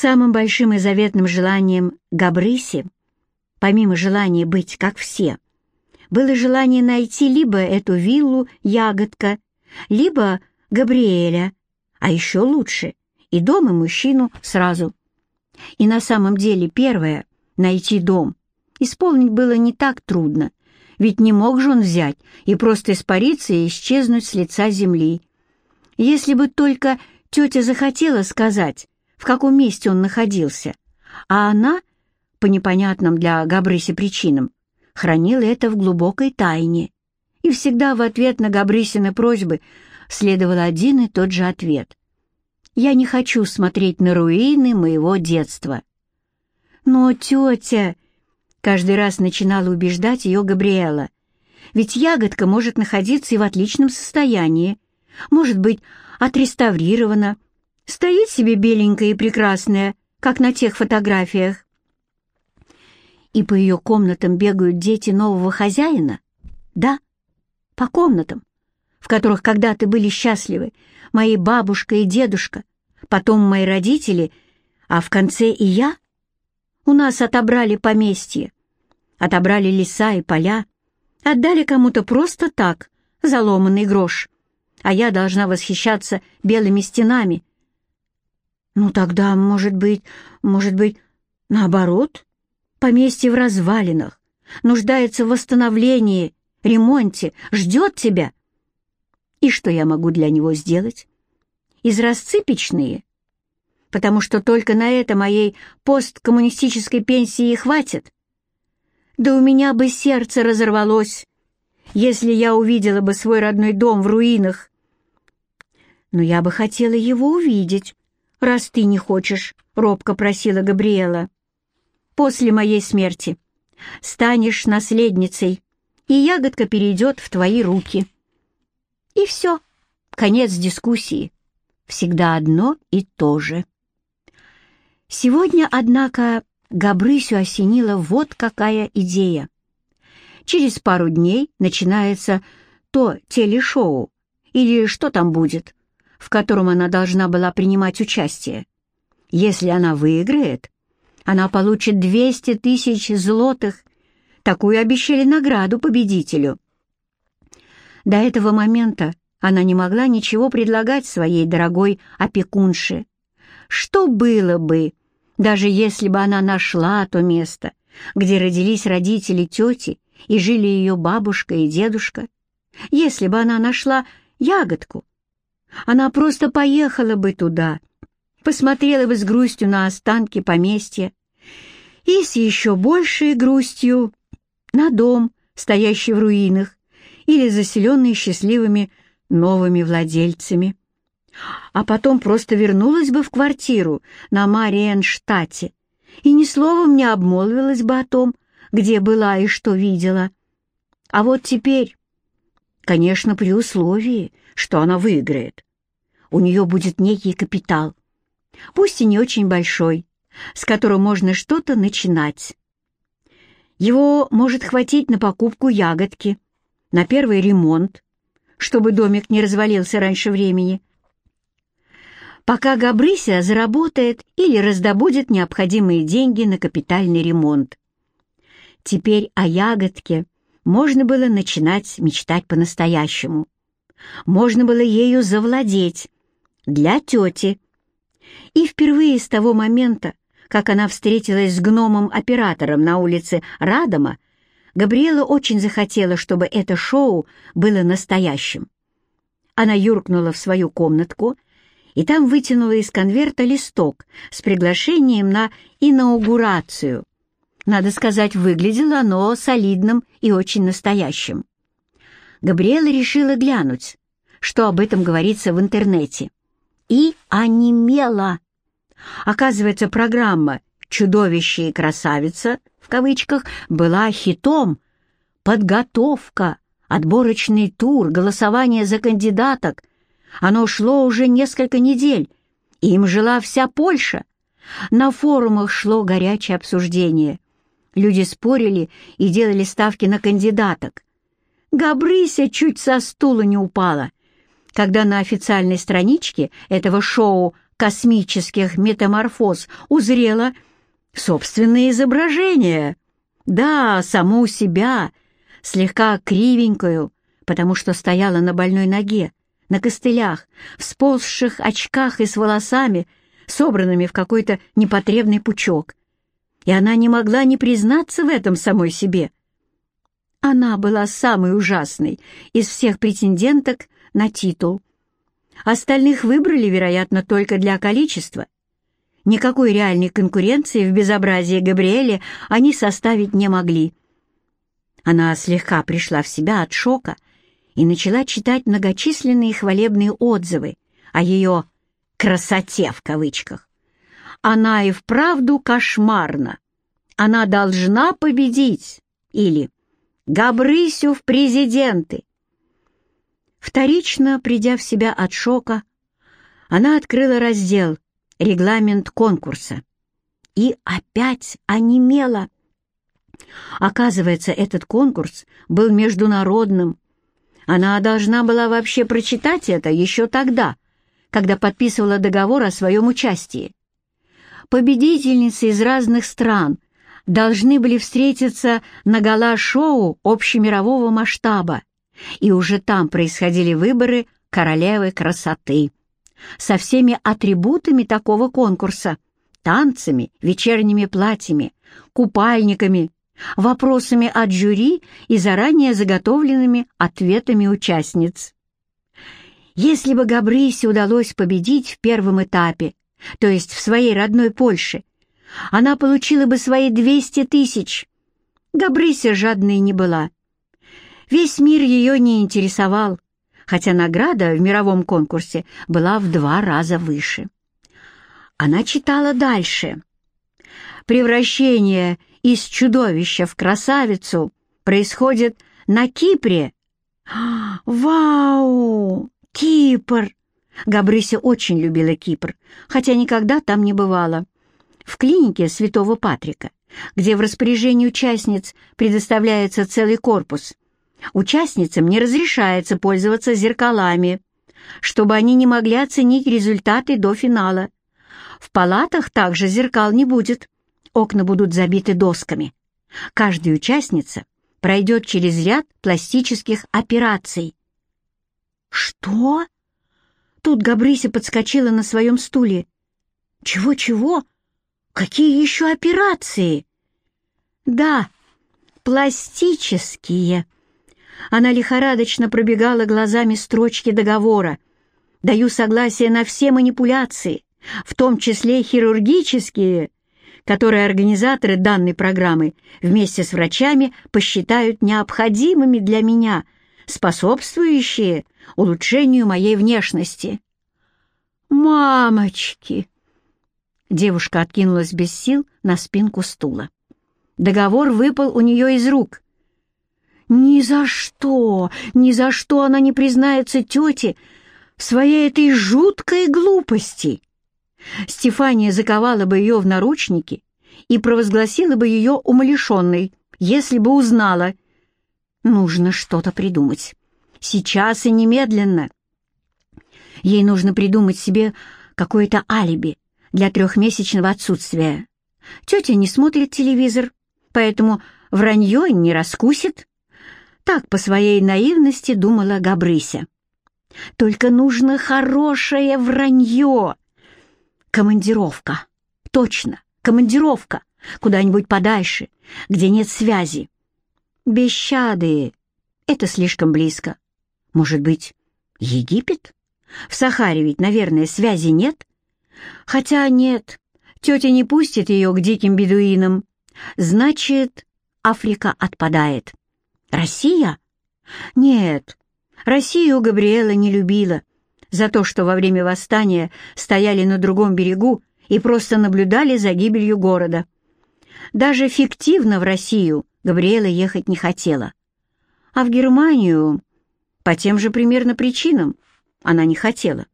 Самым большим и заветным желанием Габрыси, помимо желания быть как все, было желание найти либо эту виллу Ягодка, либо Габриэля, а еще лучше — и дом, и мужчину сразу. И на самом деле первое — найти дом — исполнить было не так трудно, ведь не мог же он взять и просто испариться и исчезнуть с лица земли. Если бы только тетя захотела сказать, в каком месте он находился, а она, по непонятным для Габрыси причинам, хранила это в глубокой тайне, и всегда в ответ на Габрысины просьбы следовал один и тот же ответ. «Я не хочу смотреть на руины моего детства». «Но, тетя...» — каждый раз начинала убеждать ее Габриэла. «Ведь ягодка может находиться и в отличном состоянии, может быть, отреставрирована, стоит себе беленькая и прекрасная, как на тех фотографиях. И по ее комнатам бегают дети нового хозяина? Да, по комнатам, в которых когда-то были счастливы мои бабушка и дедушка, потом мои родители, а в конце и я. У нас отобрали поместье, отобрали леса и поля, отдали кому-то просто так, заломанный грош, а я должна восхищаться белыми стенами. Ну тогда, может быть, может быть, наоборот, поместье в развалинах, нуждается в восстановлении, ремонте, ждет тебя. И что я могу для него сделать? Изразцы печные? Потому что только на это моей посткоммунистической пенсии хватит. Да у меня бы сердце разорвалось, если я увидела бы свой родной дом в руинах. Но я бы хотела его увидеть, раз ты не хочешь, — робко просила Габриэла. После моей смерти станешь наследницей, и ягодка перейдет в твои руки. И все, конец дискуссии. Всегда одно и то же. Сегодня, однако, Габрысю осенила вот какая идея. Через пару дней начинается то телешоу, или что там будет, в котором она должна была принимать участие. Если она выиграет, она получит 200 тысяч злотых. Такую обещали награду победителю. До этого момента она не могла ничего предлагать своей дорогой опекунше. Что было бы, даже если бы она нашла то место, где родились родители тети и жили ее бабушка и дедушка? Если бы она нашла ягодку, она просто поехала бы туда, посмотрела бы с грустью на останки поместья и с еще большей грустью на дом, стоящий в руинах или заселенный счастливыми новыми владельцами. А потом просто вернулась бы в квартиру на Мариенштате и ни словом не обмолвилась бы о том, где была и что видела. А вот теперь, конечно, при условии, что она выиграет. У нее будет некий капитал, пусть и не очень большой, с которым можно что-то начинать. Его может хватить на покупку ягодки, на первый ремонт, чтобы домик не развалился раньше времени, пока Габрыся заработает или раздобудет необходимые деньги на капитальный ремонт. Теперь о ягодке можно было начинать мечтать по-настоящему можно было ею завладеть для тети. И впервые с того момента, как она встретилась с гномом-оператором на улице Радома, Габриэла очень захотела, чтобы это шоу было настоящим. Она юркнула в свою комнатку и там вытянула из конверта листок с приглашением на инаугурацию. Надо сказать, выглядело оно солидным и очень настоящим. Габриэла решила глянуть, что об этом говорится в интернете. И онемела. Оказывается, программа «Чудовище и красавица» в кавычках была хитом. Подготовка, отборочный тур, голосование за кандидаток. Оно шло уже несколько недель, им жила вся Польша. На форумах шло горячее обсуждение. Люди спорили и делали ставки на кандидаток. Габрыся чуть со стула не упала, когда на официальной страничке этого шоу космических метаморфоз узрела собственное изображение. Да, саму себя, слегка кривенькую, потому что стояла на больной ноге, на костылях, в сползших очках и с волосами, собранными в какой-то непотребный пучок. И она не могла не признаться в этом самой себе. Она была самой ужасной из всех претенденток на титул. Остальных выбрали, вероятно, только для количества. Никакой реальной конкуренции в безобразии Габриэле они составить не могли. Она слегка пришла в себя от шока и начала читать многочисленные хвалебные отзывы о ее «красоте» в кавычках. Она и вправду кошмарна. Она должна победить. Или «Габрысю в президенты». Вторично, придя в себя от шока, она открыла раздел «Регламент конкурса» и опять онемела. Оказывается, этот конкурс был международным, она должна была вообще прочитать это еще тогда, когда подписывала договор о своем участии. Победительницы из разных стран должны были встретиться на гала-шоу общемирового масштаба, и уже там происходили выборы королевы красоты со всеми атрибутами такого конкурса — танцами, вечерними платьями, купальниками вопросами от жюри и заранее заготовленными ответами участниц. Если бы Габрисе удалось победить в первом этапе, то есть в своей родной Польше, она получила бы свои 200 тысяч. Габрися жадной не была. Весь мир ее не интересовал, хотя награда в мировом конкурсе была в два раза выше. Она читала дальше. Превращение из чудовища в красавицу происходит на Кипре. Вау! Кипр! Габрыся очень любила Кипр, хотя никогда там не бывала. В клинике Святого Патрика, где в распоряжении участниц предоставляется целый корпус, участницам не разрешается пользоваться зеркалами, чтобы они не могли оценить результаты до финала. В палатах также зеркал не будет окна будут забиты досками. Каждая участница пройдет через ряд пластических операций. «Что?» Тут Габрися подскочила на своем стуле. «Чего-чего? Какие еще операции?» «Да, пластические». Она лихорадочно пробегала глазами строчки договора. «Даю согласие на все манипуляции, в том числе хирургические, которые организаторы данной программы вместе с врачами посчитают необходимыми для меня, способствующие улучшению моей внешности. «Мамочки!» Девушка откинулась без сил на спинку стула. Договор выпал у нее из рук. Ни за что, ни за что она не признается тете в своей этой жуткой глупости. Стефания заковала бы ее в наручники и провозгласила бы ее умалишенной, если бы узнала. Нужно что-то придумать. Сейчас и немедленно. Ей нужно придумать себе какое-то алиби для трехмесячного отсутствия. Тетя не смотрит телевизор, поэтому вранье не раскусит. Так по своей наивности думала Габрыся. Только нужно хорошее вранье, Командировка. Точно, командировка. Куда-нибудь подальше, где нет связи. Бещады. Это слишком близко. Может быть, Египет? В Сахаре ведь, наверное, связи нет. Хотя нет, тетя не пустит ее к диким бедуинам. Значит, Африка отпадает. Россия? Нет, Россию Габриэла не любила за то, что во время восстания стояли на другом берегу и просто наблюдали за гибелью города. Даже фиктивно в Россию Габриэла ехать не хотела. А в Германию по тем же примерно причинам она не хотела.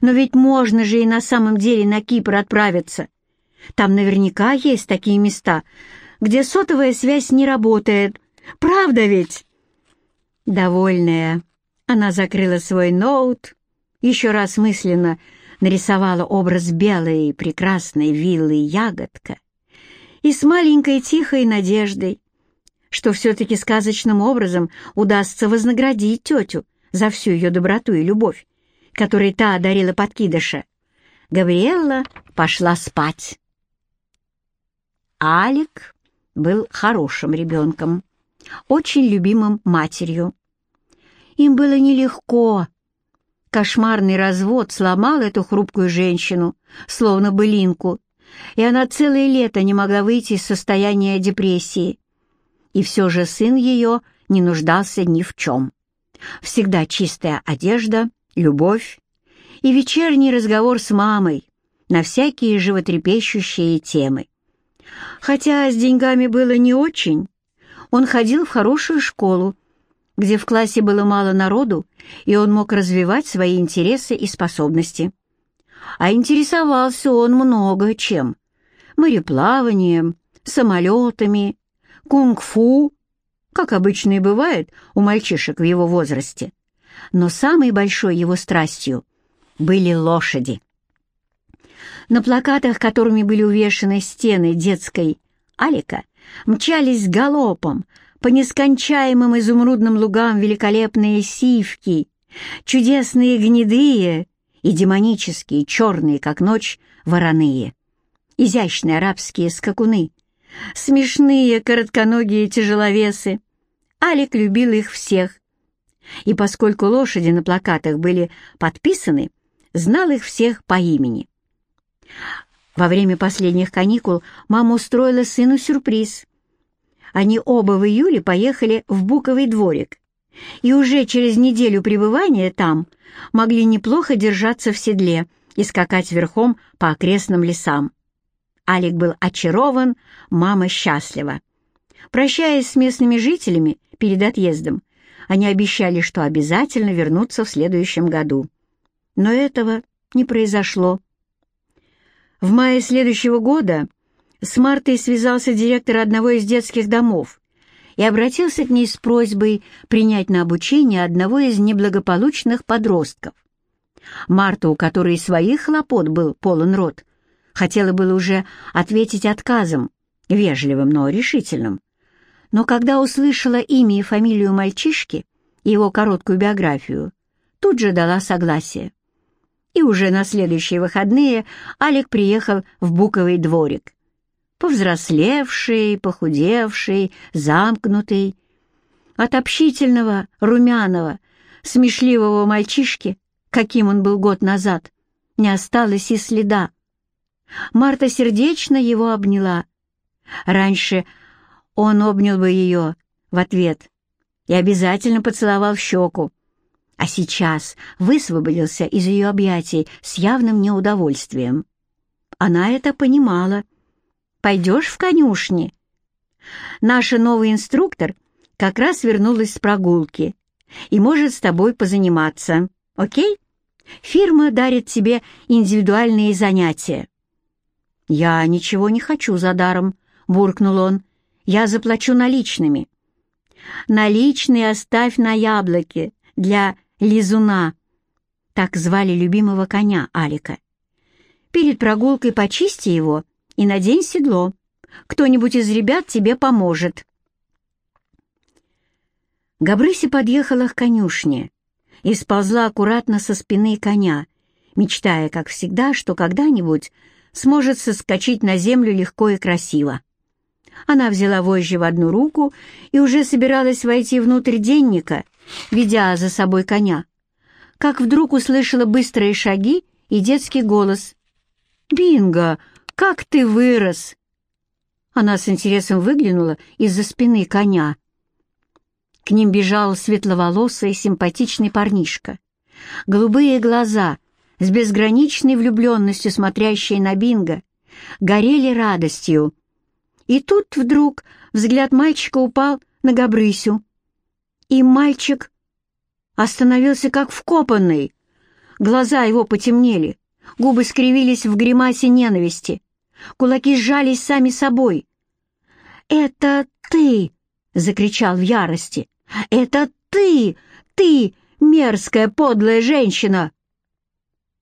Но ведь можно же и на самом деле на Кипр отправиться. Там наверняка есть такие места, где сотовая связь не работает. Правда ведь? Довольная, она закрыла свой ноут, еще раз мысленно нарисовала образ белой прекрасной виллы ягодка и с маленькой тихой надеждой, что все-таки сказочным образом удастся вознаградить тетю за всю ее доброту и любовь, которой та одарила подкидыша, Габриэлла пошла спать. Алик был хорошим ребенком, очень любимым матерью. Им было нелегко. Кошмарный развод сломал эту хрупкую женщину, словно былинку, и она целое лето не могла выйти из состояния депрессии. И все же сын ее не нуждался ни в чем. Всегда чистая одежда, любовь и вечерний разговор с мамой на всякие животрепещущие темы. Хотя с деньгами было не очень, он ходил в хорошую школу, где в классе было мало народу, и он мог развивать свои интересы и способности. А интересовался он много чем. Мореплаванием, самолетами, кунг-фу, как обычно и бывает у мальчишек в его возрасте. Но самой большой его страстью были лошади. На плакатах, которыми были увешаны стены детской Алика, мчались галопом по нескончаемым изумрудным лугам великолепные сивки, чудесные гнедые и демонические, черные, как ночь, вороные, изящные арабские скакуны, смешные коротконогие тяжеловесы. Алик любил их всех, и поскольку лошади на плакатах были подписаны, знал их всех по имени. Во время последних каникул мама устроила сыну сюрприз. Они оба в июле поехали в Буковый дворик, и уже через неделю пребывания там могли неплохо держаться в седле и скакать верхом по окрестным лесам. Алик был очарован, мама счастлива. Прощаясь с местными жителями перед отъездом, они обещали, что обязательно вернутся в следующем году. Но этого не произошло. В мае следующего года с Мартой связался директор одного из детских домов и обратился к ней с просьбой принять на обучение одного из неблагополучных подростков. Марта, у которой своих хлопот был полон рот, хотела было уже ответить отказом, вежливым, но решительным. Но когда услышала имя и фамилию мальчишки его короткую биографию, тут же дала согласие и уже на следующие выходные Алик приехал в Буковый дворик. Повзрослевший, похудевший, замкнутый. От общительного, румяного, смешливого мальчишки, каким он был год назад, не осталось и следа. Марта сердечно его обняла. Раньше он обнял бы ее в ответ и обязательно поцеловал в щеку, а сейчас высвободился из ее объятий с явным неудовольствием. Она это понимала. «Пойдешь в конюшни?» «Наша новый инструктор как раз вернулась с прогулки и может с тобой позаниматься, окей? Фирма дарит тебе индивидуальные занятия». «Я ничего не хочу за даром», — буркнул он. «Я заплачу наличными». «Наличные оставь на яблоке для Лизуна, так звали любимого коня Алика. Перед прогулкой почисти его и надень седло. Кто-нибудь из ребят тебе поможет. Габрыси подъехала к конюшне и сползла аккуратно со спины коня, мечтая, как всегда, что когда-нибудь сможет соскочить на землю легко и красиво. Она взяла вожжи в одну руку и уже собиралась войти внутрь денника, ведя за собой коня, как вдруг услышала быстрые шаги и детский голос. «Бинго, как ты вырос!» Она с интересом выглянула из-за спины коня. К ним бежал светловолосый симпатичный парнишка. Голубые глаза, с безграничной влюбленностью смотрящие на Бинго, горели радостью. И тут вдруг взгляд мальчика упал на Габрысю и мальчик остановился как вкопанный. Глаза его потемнели, губы скривились в гримасе ненависти, кулаки сжались сами собой. «Это ты!» — закричал в ярости. «Это ты! Ты, мерзкая, подлая женщина!»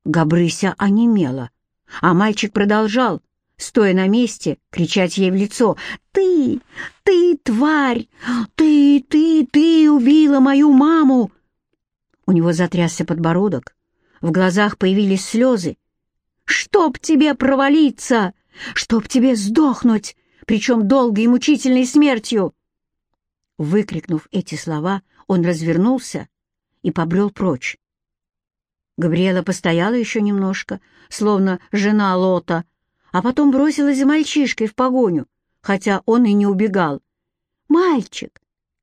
Габрыся онемела, а мальчик продолжал, стоя на месте, кричать ей в лицо «Ты! Ты, тварь! Ты, ты, ты убила мою маму!» У него затрясся подбородок, в глазах появились слезы. «Чтоб тебе провалиться! Чтоб тебе сдохнуть, причем долгой и мучительной смертью!» Выкрикнув эти слова, он развернулся и побрел прочь. Габриэла постояла еще немножко, словно жена Лота, а потом бросилась за мальчишкой в погоню, хотя он и не убегал. «Мальчик!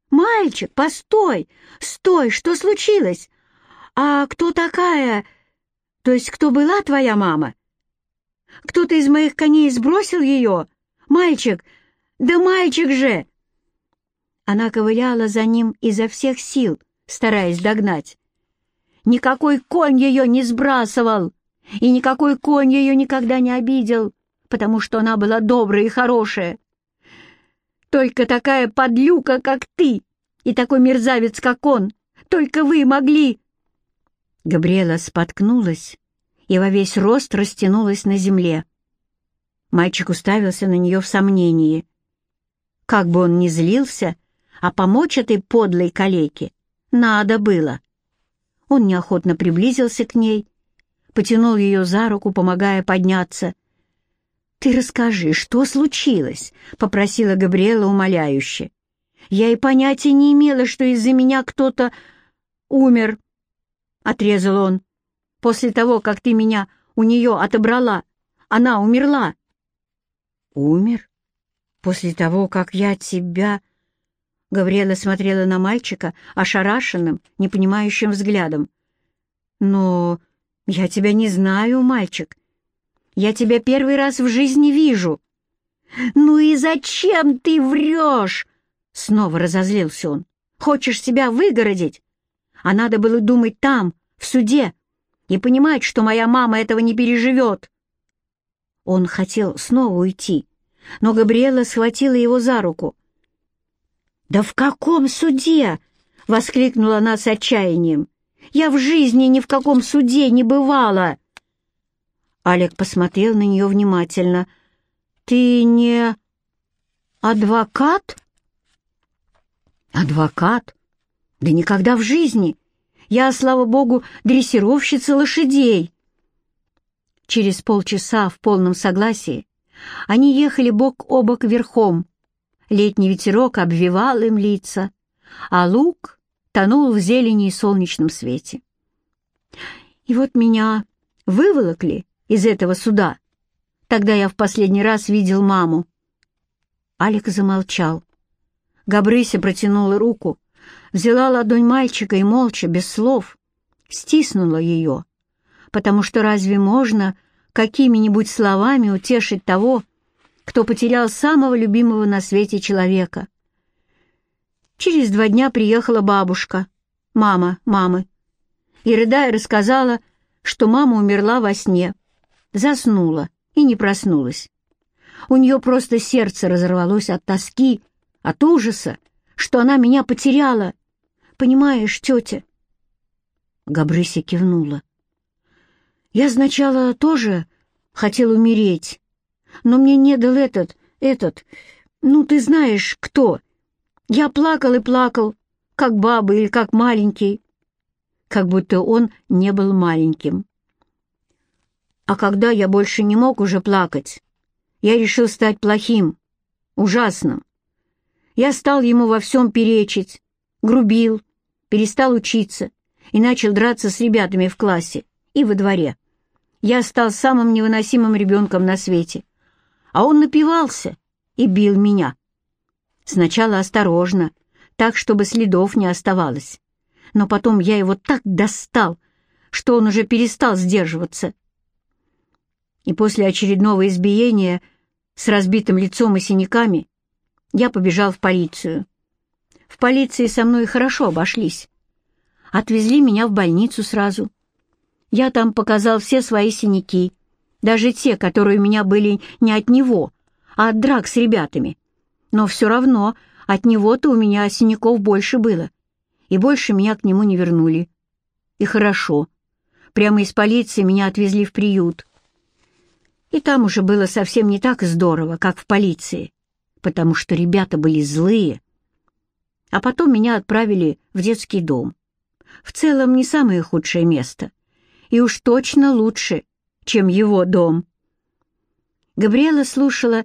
Мальчик, постой! Стой! Что случилось? А кто такая? То есть кто была твоя мама? Кто-то из моих коней сбросил ее? Мальчик! Да мальчик же!» Она ковыляла за ним изо всех сил, стараясь догнать. Никакой конь ее не сбрасывал, и никакой конь ее никогда не обидел, потому что она была добрая и хорошая. Только такая подлюка, как ты, и такой мерзавец, как он, только вы могли...» Габриэла споткнулась и во весь рост растянулась на земле. Мальчик уставился на нее в сомнении. Как бы он ни злился, а помочь этой подлой калеке надо было. Он неохотно приблизился к ней, потянул ее за руку, помогая подняться. «Ты расскажи, что случилось?» — попросила Габриэла умоляюще. «Я и понятия не имела, что из-за меня кто-то умер», — отрезал он. «После того, как ты меня у нее отобрала, она умерла». «Умер? После того, как я тебя...» Гавриэла смотрела на мальчика ошарашенным, непонимающим взглядом. «Но я тебя не знаю, мальчик. Я тебя первый раз в жизни вижу». «Ну и зачем ты врешь?» Снова разозлился он. «Хочешь себя выгородить? А надо было думать там, в суде, и понимать, что моя мама этого не переживет». Он хотел снова уйти, но Габриэла схватила его за руку. «Да в каком суде?» — воскликнула она с отчаянием. «Я в жизни ни в каком суде не бывала!» Олег посмотрел на нее внимательно. «Ты не адвокат?» «Адвокат? Да никогда в жизни! Я, слава богу, дрессировщица лошадей!» Через полчаса в полном согласии они ехали бок о бок верхом, Летний ветерок обвивал им лица, а луг тонул в зелени и солнечном свете. И вот меня выволокли из этого суда. Тогда я в последний раз видел маму. Алик замолчал. Габрыся протянула руку, взяла ладонь мальчика и молча, без слов, стиснула ее, потому что разве можно какими-нибудь словами утешить того, кто потерял самого любимого на свете человека. Через два дня приехала бабушка, мама мамы, и, рыдая, рассказала, что мама умерла во сне, заснула и не проснулась. У нее просто сердце разорвалось от тоски, от ужаса, что она меня потеряла. Понимаешь, тетя?» Габрыся кивнула. «Я сначала тоже хотел умереть, но мне не дал этот, этот, ну, ты знаешь, кто. Я плакал и плакал, как баба или как маленький, как будто он не был маленьким. А когда я больше не мог уже плакать, я решил стать плохим, ужасным. Я стал ему во всем перечить, грубил, перестал учиться и начал драться с ребятами в классе и во дворе. Я стал самым невыносимым ребенком на свете — а он напивался и бил меня. Сначала осторожно, так, чтобы следов не оставалось. Но потом я его так достал, что он уже перестал сдерживаться. И после очередного избиения с разбитым лицом и синяками я побежал в полицию. В полиции со мной хорошо обошлись. Отвезли меня в больницу сразу. Я там показал все свои синяки — даже те, которые у меня были не от него, а от драк с ребятами. Но все равно от него-то у меня синяков больше было, и больше меня к нему не вернули. И хорошо, Прямо из полиции меня отвезли в приют. И там уже было совсем не так здорово, как в полиции, потому что ребята были злые. А потом меня отправили в детский дом. В целом не самое худшее место. И уж точно лучше, чем его дом. Габриэла слушала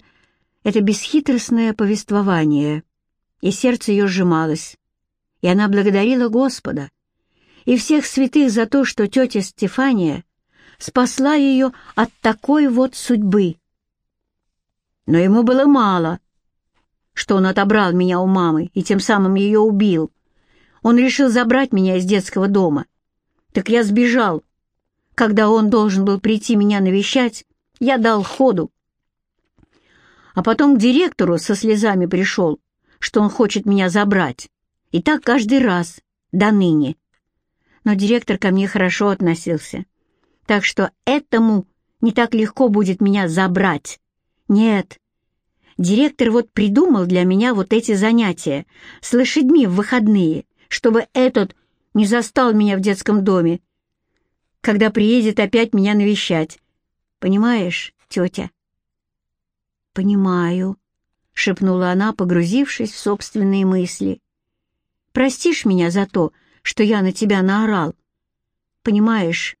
это бесхитростное повествование, и сердце ее сжималось, и она благодарила Господа и всех святых за то, что тетя Стефания спасла ее от такой вот судьбы. Но ему было мало, что он отобрал меня у мамы и тем самым ее убил. Он решил забрать меня из детского дома. Так я сбежал. Когда он должен был прийти меня навещать, я дал ходу. А потом к директору со слезами пришел, что он хочет меня забрать. И так каждый раз, до ныне. Но директор ко мне хорошо относился. Так что этому не так легко будет меня забрать. Нет. Директор вот придумал для меня вот эти занятия с лошадьми в выходные, чтобы этот не застал меня в детском доме, когда приедет опять меня навещать. Понимаешь, тетя? «Понимаю», — шепнула она, погрузившись в собственные мысли. «Простишь меня за то, что я на тебя наорал? Понимаешь,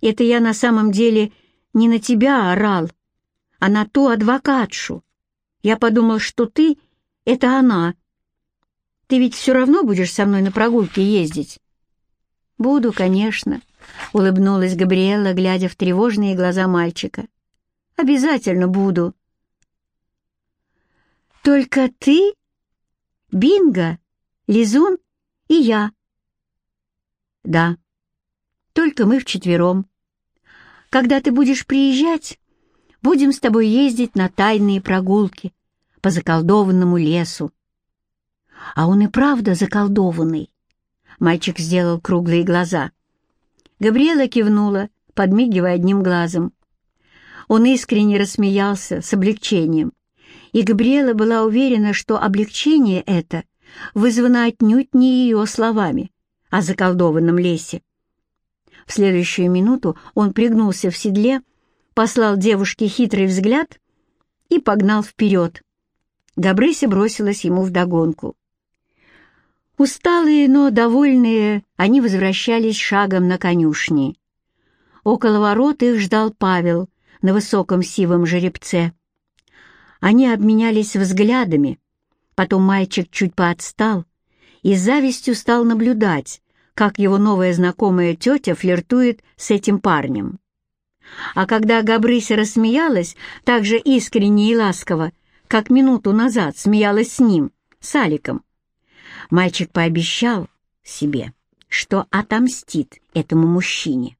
это я на самом деле не на тебя орал, а на ту адвокатшу. Я подумал, что ты — это она. Ты ведь все равно будешь со мной на прогулке ездить?» «Буду, конечно», — улыбнулась Габриэла, глядя в тревожные глаза мальчика. «Обязательно буду». «Только ты, Бинго, Лизун и я». «Да, только мы вчетвером. Когда ты будешь приезжать, будем с тобой ездить на тайные прогулки по заколдованному лесу». «А он и правда заколдованный?» Мальчик сделал круглые глаза. Габриэла кивнула, подмигивая одним глазом. Он искренне рассмеялся с облегчением и Габриэла была уверена, что облегчение это вызвано отнюдь не ее словами о заколдованном лесе. В следующую минуту он пригнулся в седле, послал девушке хитрый взгляд и погнал вперед. Габрыся бросилась ему вдогонку. Усталые, но довольные, они возвращались шагом на конюшни. Около ворот их ждал Павел на высоком сивом жеребце. Они обменялись взглядами. Потом мальчик чуть поотстал и с завистью стал наблюдать, как его новая знакомая тетя флиртует с этим парнем. А когда Габрыся рассмеялась так же искренне и ласково, как минуту назад смеялась с ним, с Аликом, мальчик пообещал себе, что отомстит этому мужчине.